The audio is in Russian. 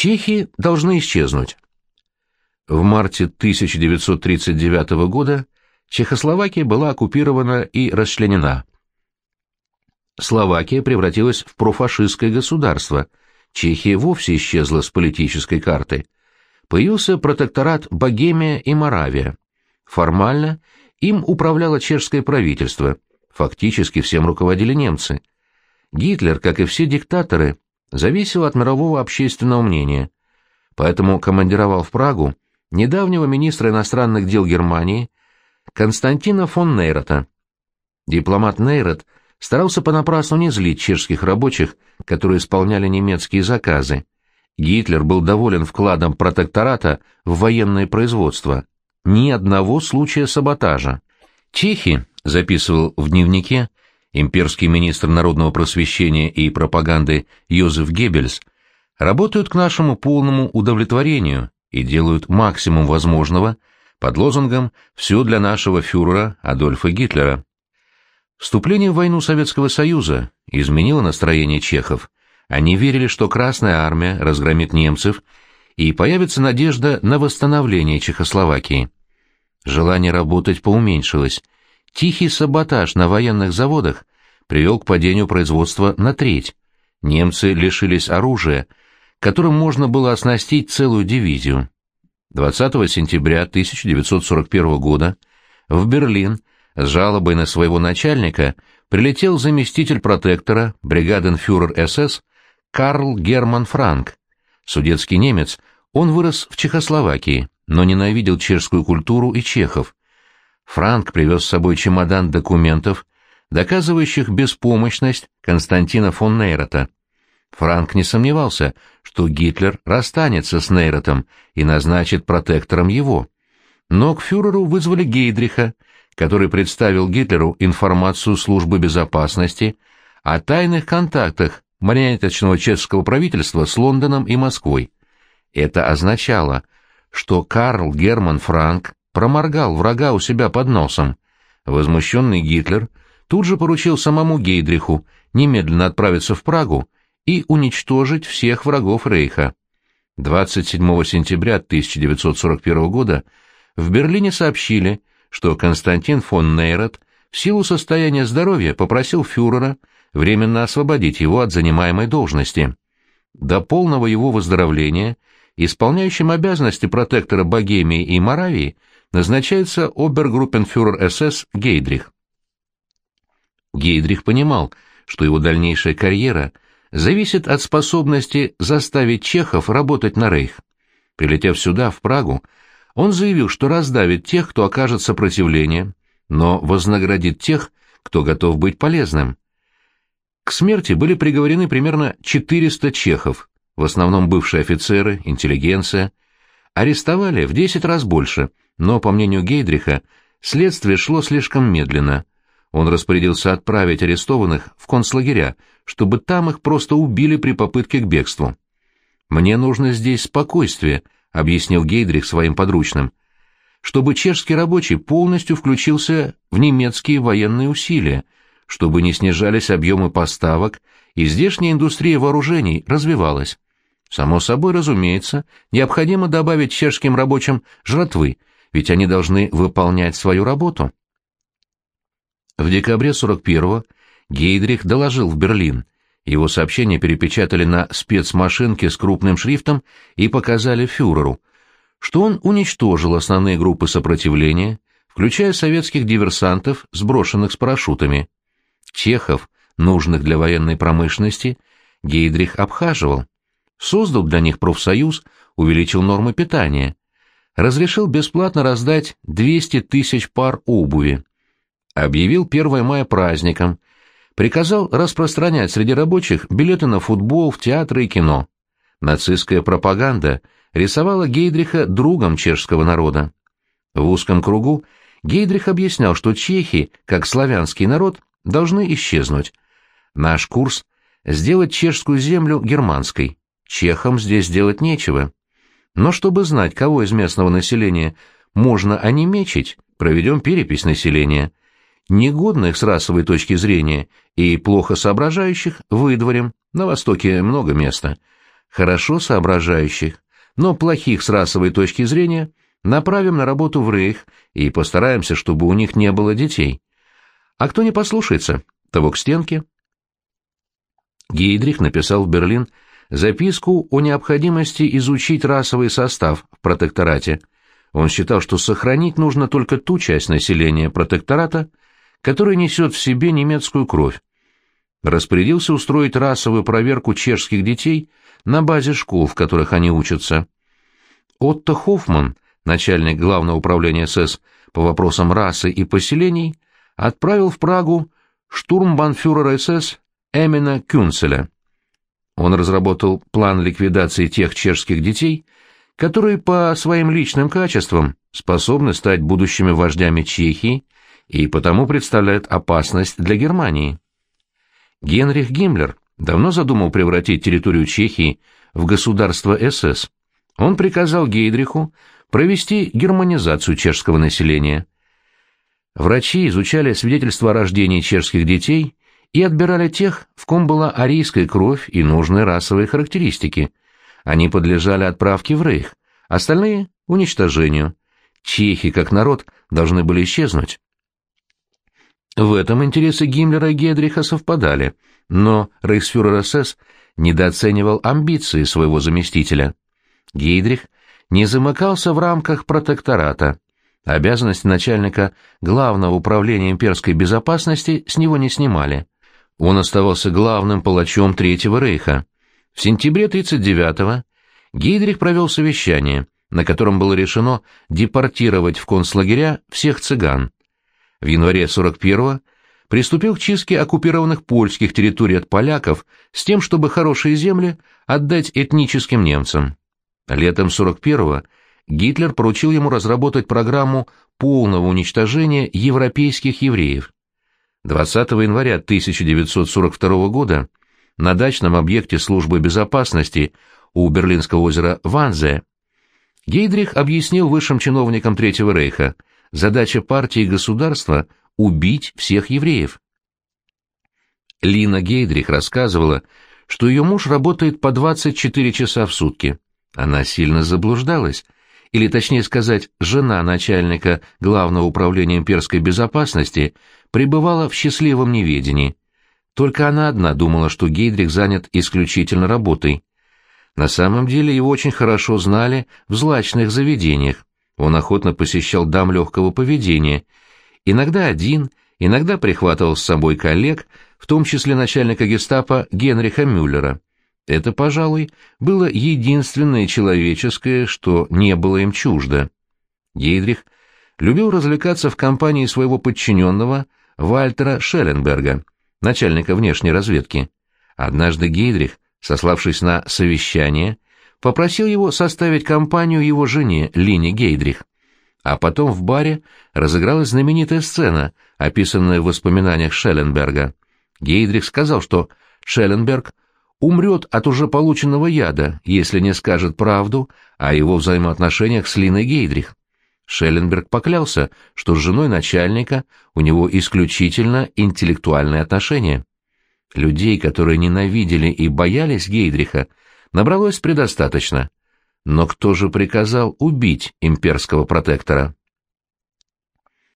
Чехи должны исчезнуть. В марте 1939 года Чехословакия была оккупирована и расчленена. Словакия превратилась в профашистское государство, Чехия вовсе исчезла с политической карты. Появился протекторат Богемия и Моравия. Формально им управляло чешское правительство, фактически всем руководили немцы. Гитлер, как и все диктаторы, зависел от мирового общественного мнения, поэтому командировал в Прагу недавнего министра иностранных дел Германии Константина фон Нейрота. Дипломат Нейрот старался понапрасну не злить чешских рабочих, которые исполняли немецкие заказы. Гитлер был доволен вкладом протектората в военное производство. Ни одного случая саботажа. Чехи, записывал в дневнике имперский министр народного просвещения и пропаганды Йозеф Геббельс, работают к нашему полному удовлетворению и делают максимум возможного под лозунгом «Все для нашего фюрера Адольфа Гитлера». Вступление в войну Советского Союза изменило настроение чехов. Они верили, что Красная Армия разгромит немцев, и появится надежда на восстановление Чехословакии. Желание работать поуменьшилось. Тихий саботаж на военных заводах привел к падению производства на треть. Немцы лишились оружия, которым можно было оснастить целую дивизию. 20 сентября 1941 года в Берлин с жалобой на своего начальника прилетел заместитель протектора, бригаденфюрер СС Карл Герман Франк. Судетский немец, он вырос в Чехословакии, но ненавидел чешскую культуру и чехов. Франк привез с собой чемодан документов, доказывающих беспомощность Константина фон Нейрота. Франк не сомневался, что Гитлер расстанется с Нейротом и назначит протектором его. Но к фюреру вызвали Гейдриха, который представил Гитлеру информацию службы безопасности о тайных контактах марионеточного чешского правительства с Лондоном и Москвой. Это означало, что Карл Герман Франк проморгал врага у себя под носом. Возмущенный Гитлер тут же поручил самому Гейдриху немедленно отправиться в Прагу и уничтожить всех врагов Рейха. 27 сентября 1941 года в Берлине сообщили, что Константин фон Нейрот в силу состояния здоровья попросил фюрера временно освободить его от занимаемой должности. До полного его выздоровления исполняющим обязанности протектора Богемии и Моравии назначается обергруппенфюрер СС Гейдрих. Гейдрих понимал, что его дальнейшая карьера зависит от способности заставить чехов работать на рейх. Прилетев сюда, в Прагу, он заявил, что раздавит тех, кто окажет сопротивление, но вознаградит тех, кто готов быть полезным. К смерти были приговорены примерно 400 чехов, в основном бывшие офицеры, интеллигенция. Арестовали в 10 раз больше, но, по мнению Гейдриха, следствие шло слишком медленно. Он распорядился отправить арестованных в концлагеря, чтобы там их просто убили при попытке к бегству. «Мне нужно здесь спокойствие», — объяснил Гейдрих своим подручным, «чтобы чешский рабочий полностью включился в немецкие военные усилия, чтобы не снижались объемы поставок, и здешняя индустрия вооружений развивалась. Само собой, разумеется, необходимо добавить чешским рабочим жратвы, ведь они должны выполнять свою работу. В декабре 41-го Гейдрих доложил в Берлин. Его сообщение перепечатали на спецмашинке с крупным шрифтом и показали фюреру, что он уничтожил основные группы сопротивления, включая советских диверсантов, сброшенных с парашютами. Чехов, нужных для военной промышленности, Гейдрих обхаживал. Создал для них профсоюз, увеличил нормы питания. Разрешил бесплатно раздать 200 тысяч пар обуви. Объявил 1 мая праздником. Приказал распространять среди рабочих билеты на футбол, в театры и кино. Нацистская пропаганда рисовала Гейдриха другом чешского народа. В узком кругу Гейдрих объяснял, что чехи, как славянский народ, должны исчезнуть. Наш курс — сделать чешскую землю германской. Чехам здесь делать нечего. Но чтобы знать, кого из местного населения можно онемечить, проведем перепись населения. Негодных с расовой точки зрения и плохо соображающих выдворим, на Востоке много места. хорошо соображающих, но плохих с расовой точки зрения, направим на работу в Рейх и постараемся, чтобы у них не было детей. А кто не послушается, того к стенке. Гейдрих написал в Берлин записку о необходимости изучить расовый состав в протекторате. Он считал, что сохранить нужно только ту часть населения протектората, которая несет в себе немецкую кровь. Распорядился устроить расовую проверку чешских детей на базе школ, в которых они учатся. Отто Хоффман, начальник Главного управления СС по вопросам расы и поселений, отправил в Прагу штурмбанфюрера СС Эмина Кюнцеля. Он разработал план ликвидации тех чешских детей, которые по своим личным качествам способны стать будущими вождями Чехии и потому представляют опасность для Германии. Генрих Гиммлер давно задумал превратить территорию Чехии в государство СС. Он приказал Гейдриху провести германизацию чешского населения. Врачи изучали свидетельства о рождении чешских детей и отбирали тех, в ком была арийская кровь и нужные расовые характеристики. Они подлежали отправке в Рейх, остальные — уничтожению. Чехи, как народ, должны были исчезнуть. В этом интересы Гиммлера и Гедриха совпадали, но рейхсфюрер СС недооценивал амбиции своего заместителя. Гейдрих не замыкался в рамках протектората. Обязанности начальника Главного управления имперской безопасности с него не снимали. Он оставался главным палачом Третьего рейха. В сентябре 1939-го Гейдрих провел совещание, на котором было решено депортировать в концлагеря всех цыган. В январе 41-го приступил к чистке оккупированных польских территорий от поляков с тем, чтобы хорошие земли отдать этническим немцам. Летом 41-го Гитлер поручил ему разработать программу полного уничтожения европейских евреев. 20 января 1942 года на дачном объекте службы безопасности у Берлинского озера Ванзе Гейдрих объяснил высшим чиновникам Третьего Рейха, задача партии и государства – убить всех евреев. Лина Гейдрих рассказывала, что ее муж работает по 24 часа в сутки. Она сильно заблуждалась, или точнее сказать, жена начальника Главного управления имперской безопасности пребывала в счастливом неведении. Только она одна думала, что Гейдрих занят исключительно работой. На самом деле его очень хорошо знали в злачных заведениях. Он охотно посещал дам легкого поведения, иногда один, иногда прихватывал с собой коллег, в том числе начальника гестапо Генриха Мюллера. Это, пожалуй, было единственное человеческое, что не было им чуждо. Гейдрих любил развлекаться в компании своего подчиненного Вальтера Шелленберга, начальника внешней разведки. Однажды Гейдрих, сославшись на совещание, попросил его составить компанию его жене Лине Гейдрих. А потом в баре разыгралась знаменитая сцена, описанная в воспоминаниях Шелленберга. Гейдрих сказал, что Шелленберг умрет от уже полученного яда, если не скажет правду о его взаимоотношениях с Линой Гейдрих. Шелленберг поклялся, что с женой начальника у него исключительно интеллектуальные отношения. Людей, которые ненавидели и боялись Гейдриха, набралось предостаточно. Но кто же приказал убить имперского протектора?